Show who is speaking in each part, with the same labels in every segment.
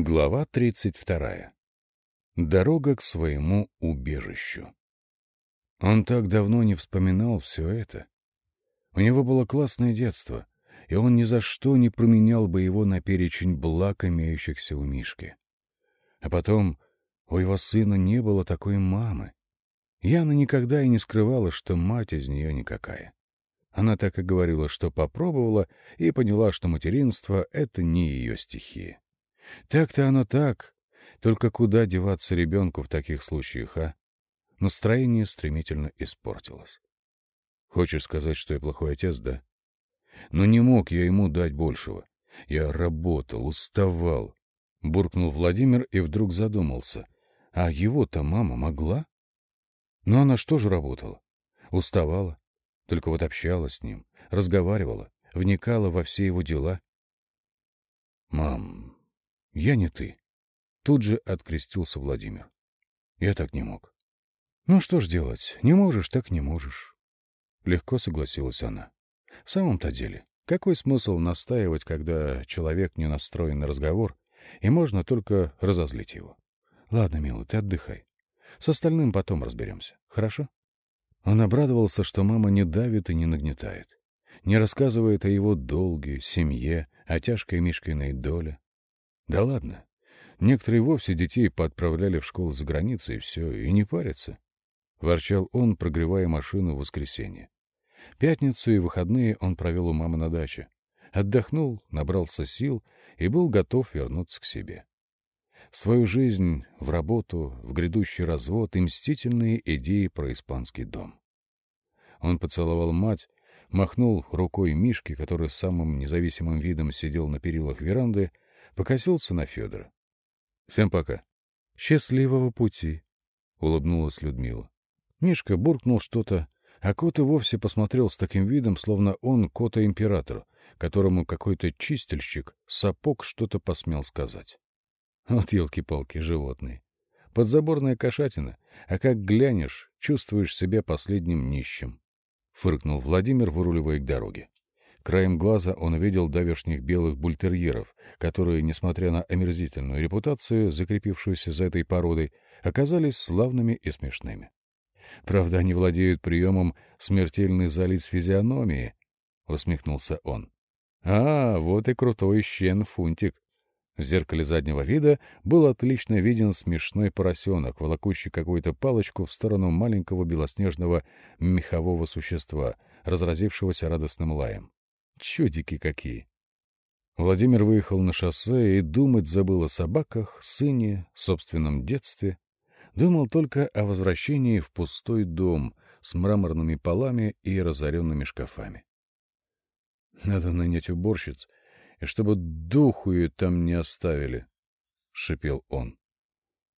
Speaker 1: Глава 32. Дорога к своему убежищу. Он так давно не вспоминал все это. У него было классное детство, и он ни за что не променял бы его на перечень благ, имеющихся у Мишки. А потом у его сына не было такой мамы. Яна никогда и не скрывала, что мать из нее никакая. Она так и говорила, что попробовала, и поняла, что материнство — это не ее стихия. Так-то оно так. Только куда деваться ребенку в таких случаях, а? Настроение стремительно испортилось. Хочешь сказать, что я плохой отец, да? Но не мог я ему дать большего. Я работал, уставал. Буркнул Владимир и вдруг задумался. А его-то мама могла? Но она что же работала? Уставала. Только вот общалась с ним, разговаривала, вникала во все его дела. «Мам, я не ты. Тут же открестился Владимир. Я так не мог. Ну что ж делать, не можешь, так не можешь. Легко согласилась она. В самом-то деле, какой смысл настаивать, когда человек не настроен на разговор, и можно только разозлить его? Ладно, милый, ты отдыхай. С остальным потом разберемся, хорошо? Он обрадовался, что мама не давит и не нагнетает, не рассказывает о его долге, семье, о тяжкой Мишкиной доле. Да ладно. Некоторые вовсе детей поотправляли в школу за границей, и все, и не парятся. Ворчал он, прогревая машину в воскресенье. Пятницу и выходные он провел у мамы на даче. Отдохнул, набрался сил и был готов вернуться к себе. В свою жизнь, в работу, в грядущий развод и мстительные идеи про испанский дом. Он поцеловал мать, махнул рукой Мишке, который самым независимым видом сидел на перилах веранды, покосился на Федора. — Всем пока. — Счастливого пути, — улыбнулась Людмила. Мишка буркнул что-то, а кот и вовсе посмотрел с таким видом, словно он кота-император, которому какой-то чистильщик сапог что-то посмел сказать. Вот елки-палки, животные. Подзаборная кошатина, а как глянешь, чувствуешь себя последним нищим. Фыркнул Владимир, выруливая к дороге. Краем глаза он увидел давешних белых бультерьеров, которые, несмотря на омерзительную репутацию, закрепившуюся за этой породой, оказались славными и смешными. Правда, они владеют приемом смертельный зализ физиономии, — усмехнулся он. А, вот и крутой щен Фунтик. В зеркале заднего вида был отлично виден смешной поросенок, волокущий какую-то палочку в сторону маленького белоснежного мехового существа, разразившегося радостным лаем. Чудики какие! Владимир выехал на шоссе и думать забыл о собаках, сыне, собственном детстве. Думал только о возвращении в пустой дом с мраморными полами и разоренными шкафами. Надо нанять уборщиц, и чтобы духу ее там не оставили, — шипел он.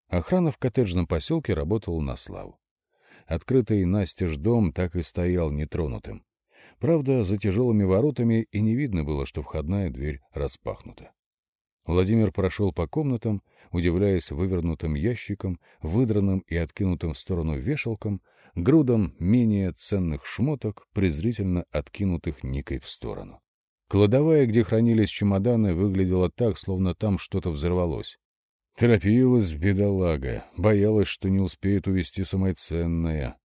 Speaker 1: Охрана в коттеджном поселке работала на славу. Открытый настежь дом так и стоял нетронутым. Правда, за тяжелыми воротами и не видно было, что входная дверь распахнута. Владимир прошел по комнатам, удивляясь вывернутым ящикам, выдранным и откинутым в сторону вешалкам, грудам менее ценных шмоток, презрительно откинутых Никой в сторону. Кладовая, где хранились чемоданы, выглядела так, словно там что-то взорвалось. Торопилась бедолага, боялась, что не успеет увести самое ценное.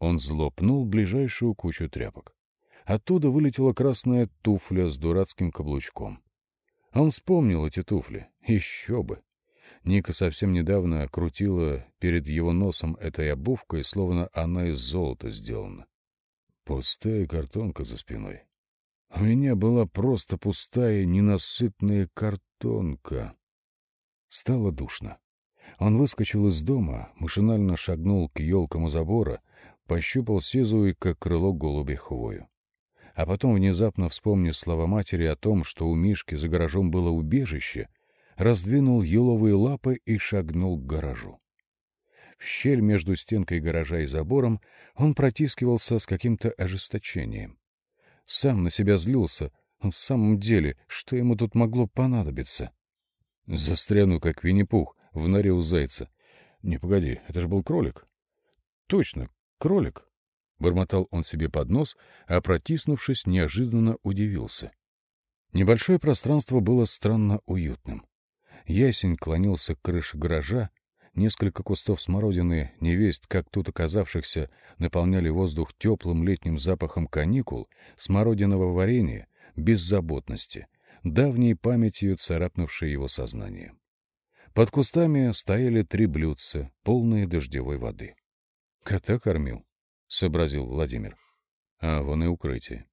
Speaker 1: Он злопнул ближайшую кучу тряпок. Оттуда вылетела красная туфля с дурацким каблучком. Он вспомнил эти туфли. Еще бы! Ника совсем недавно крутила перед его носом этой обувкой, словно она из золота сделана. Пустая картонка за спиной. У меня была просто пустая, ненасытная картонка. Стало душно. Он выскочил из дома, машинально шагнул к елкам у забора, пощупал сизую, как крыло голуби, хвою а потом, внезапно вспомнив слова матери о том, что у Мишки за гаражом было убежище, раздвинул еловые лапы и шагнул к гаражу. В щель между стенкой гаража и забором он протискивался с каким-то ожесточением. Сам на себя злился. В самом деле, что ему тут могло понадобиться? Застряну, как Винни-Пух, в норе у зайца. Не, погоди, это же был кролик. Точно, кролик. Бормотал он себе под нос, а, протиснувшись, неожиданно удивился. Небольшое пространство было странно уютным. Ясень клонился к крыше гаража, несколько кустов смородины, невесть, как тут оказавшихся, наполняли воздух теплым летним запахом каникул, смородиного варенья, беззаботности, давней памятью царапнувшей его сознание. Под кустами стояли три блюдца, полные дождевой воды. «Кота кормил», — сообразил Владимир. «А вон и укрытие».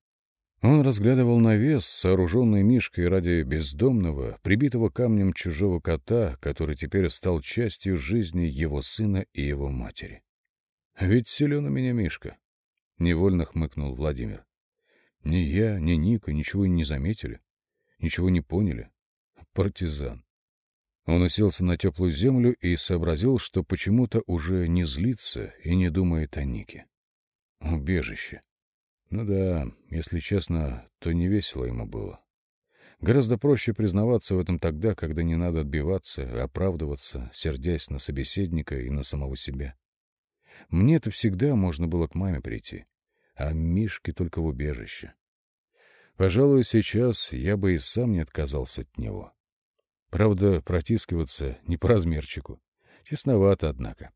Speaker 1: Он разглядывал навес, сооруженный Мишкой ради бездомного, прибитого камнем чужого кота, который теперь стал частью жизни его сына и его матери. «Ведь силен у меня Мишка», — невольно хмыкнул Владимир. «Ни я, ни Ника ничего не заметили, ничего не поняли. Партизан». Он уселся на теплую землю и сообразил, что почему-то уже не злится и не думает о Нике. Убежище. Ну да, если честно, то не весело ему было. Гораздо проще признаваться в этом тогда, когда не надо отбиваться, оправдываться, сердясь на собеседника и на самого себя. Мне-то всегда можно было к маме прийти, а Мишке только в убежище. Пожалуй, сейчас я бы и сам не отказался от него. Правда, протискиваться не по размерчику. Тесновато, однако.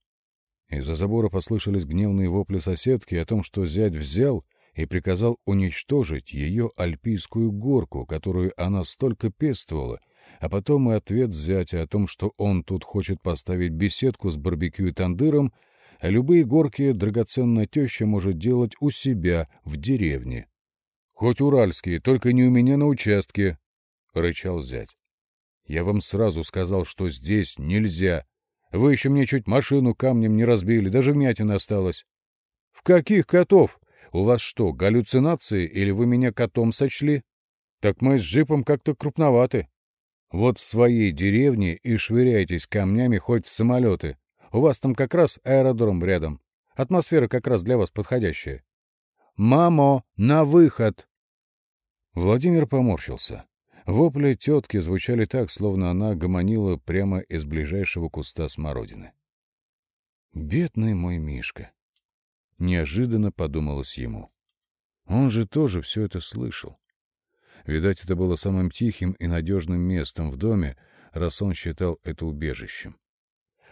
Speaker 1: Из-за забора послышались гневные вопли соседки о том, что зять взял и приказал уничтожить ее альпийскую горку, которую она столько пестовала, а потом и ответ зятя о том, что он тут хочет поставить беседку с барбекю и тандыром, а любые горки драгоценная теща может делать у себя в деревне. — Хоть уральские, только не у меня на участке, — рычал зять. — Я вам сразу сказал, что здесь нельзя. Вы еще мне чуть машину камнем не разбили, даже вмятина осталось. — В каких котов? У вас что, галлюцинации или вы меня котом сочли? Так мы с джипом как-то крупноваты. Вот в своей деревне и швыряйтесь камнями хоть в самолеты. У вас там как раз аэродром рядом. Атмосфера как раз для вас подходящая. «Мамо, на выход!» Владимир поморщился. Вопли тетки звучали так, словно она гомонила прямо из ближайшего куста смородины. «Бедный мой Мишка!» Неожиданно подумалось ему. Он же тоже все это слышал. Видать, это было самым тихим и надежным местом в доме, раз он считал это убежищем.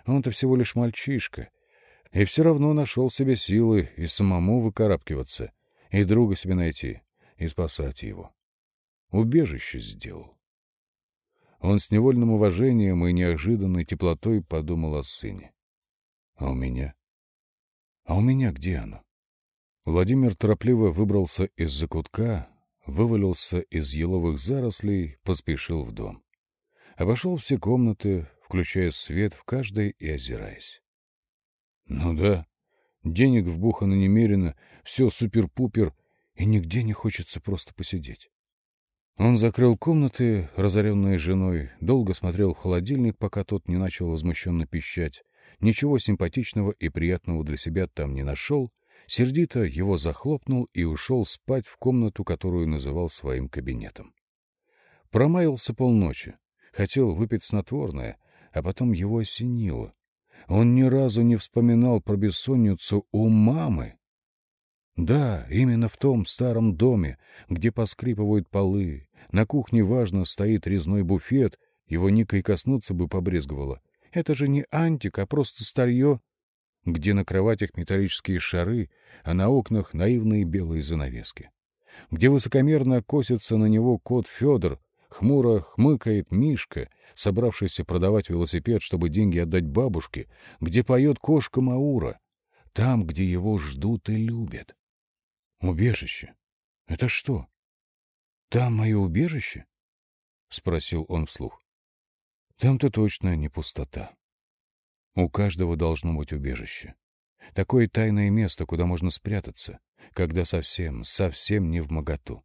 Speaker 1: Он-то всего лишь мальчишка, и все равно нашел себе силы и самому выкарабкиваться, и друга себе найти, и спасать его. Убежище сделал. Он с невольным уважением и неожиданной теплотой подумал о сыне. А у меня? А у меня где оно? Владимир торопливо выбрался из закутка, вывалился из еловых зарослей, поспешил в дом. Обошел все комнаты, включая свет в каждой и озираясь. Ну да, денег вбухано немерено, все супер-пупер, и нигде не хочется просто посидеть. Он закрыл комнаты, разоренные женой, долго смотрел в холодильник, пока тот не начал возмущенно пищать, Ничего симпатичного и приятного для себя там не нашел, сердито его захлопнул и ушел спать в комнату, которую называл своим кабинетом. Промаялся полночи, хотел выпить снотворное, а потом его осенило. Он ни разу не вспоминал про бессонницу у мамы. Да, именно в том старом доме, где поскрипывают полы, на кухне важно стоит резной буфет, его Ника и коснуться бы побрезговала — это же не антик, а просто старье, где на кроватях металлические шары, а на окнах наивные белые занавески. Где высокомерно косится на него кот Федор, хмуро хмыкает Мишка, собравшийся продавать велосипед, чтобы деньги отдать бабушке, где поет кошка Маура, там, где его ждут и любят. Убежище? Это что? Там мое убежище? — спросил он вслух. Там-то точно не пустота. У каждого должно быть убежище. Такое тайное место, куда можно спрятаться, когда совсем, совсем не в моготу.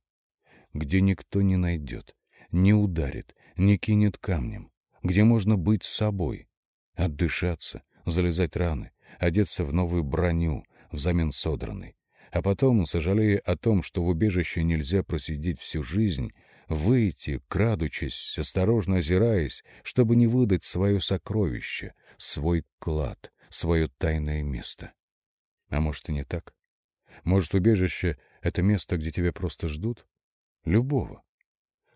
Speaker 1: Где никто не найдет, не ударит, не кинет камнем. Где можно быть собой, отдышаться, залезать раны, одеться в новую броню, взамен содранной. А потом, сожалея о том, что в убежище нельзя просидеть всю жизнь, выйти, крадучись, осторожно озираясь, чтобы не выдать свое сокровище, свой клад, свое тайное место. А может, и не так? Может, убежище — это место, где тебя просто ждут? Любого.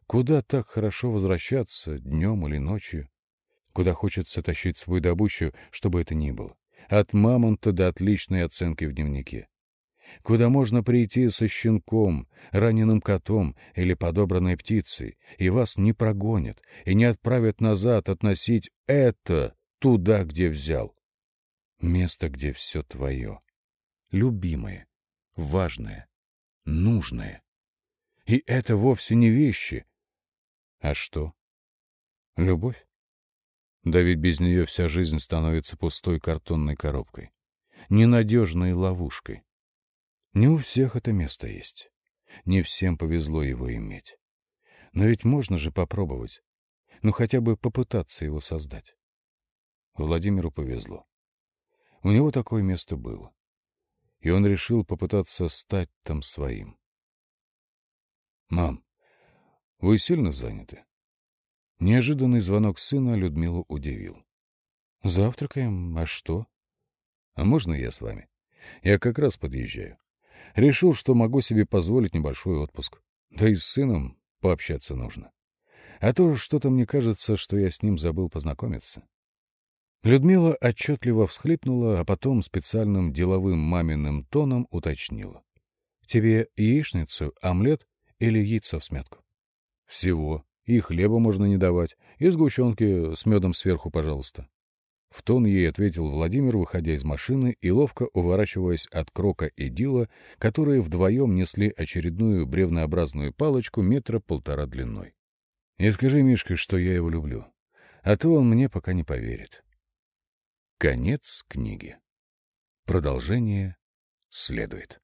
Speaker 1: Куда так хорошо возвращаться, днем или ночью? куда хочется тащить свою добычу, чтобы это ни было. От мамонта до отличной оценки в дневнике. Куда можно прийти со щенком, раненым котом или подобранной птицей, и вас не прогонят и не отправят назад относить это туда, где взял. Место, где все твое. Любимое, важное, нужное. И это вовсе не вещи. А что? Любовь? Да ведь без нее вся жизнь становится пустой картонной коробкой, ненадежной ловушкой. Не у всех это место есть. Не всем повезло его иметь. Но ведь можно же попробовать. Ну, хотя бы попытаться его создать. Владимиру повезло. У него такое место было. И он решил попытаться стать там своим. «Мам, вы сильно заняты?» Неожиданный звонок сына Людмилу удивил. «Завтракаем, а что?» «А можно я с вами? Я как раз подъезжаю. Решил, что могу себе позволить небольшой отпуск. Да и с сыном пообщаться нужно. А то что-то мне кажется, что я с ним забыл познакомиться». Людмила отчетливо всхлипнула, а потом специальным деловым маминым тоном уточнила. «Тебе яичницу, омлет или яйцо в смятку?» «Всего», и хлеба можно не давать, и сгущенки с медом сверху, пожалуйста. В тон ей ответил Владимир, выходя из машины и ловко уворачиваясь от Крока и Дила, которые вдвоем несли очередную бревнообразную палочку метра полтора длиной. «И скажи Мишке, что я его люблю, а то он мне пока не поверит». Конец книги. Продолжение следует.